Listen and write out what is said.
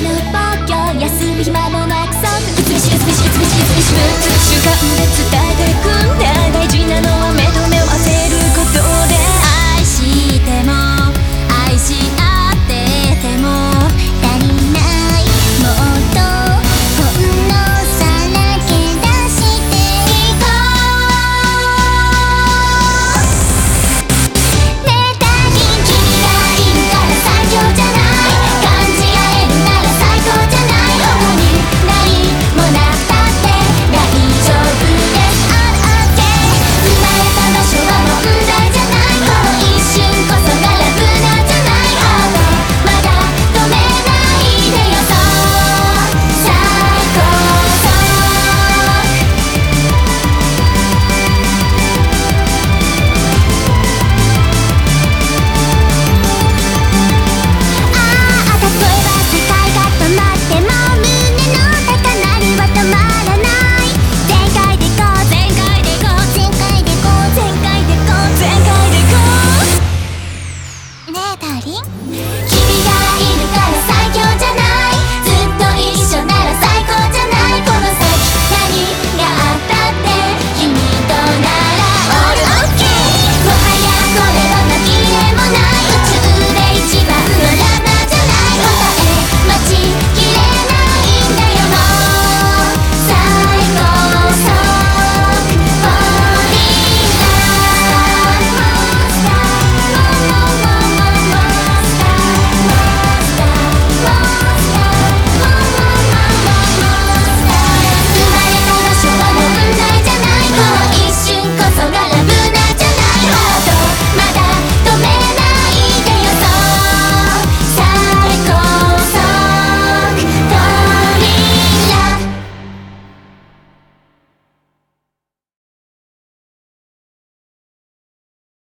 いる東京休む暇もなくさ美しい美しい美しい美しい瞬間で伝え 아!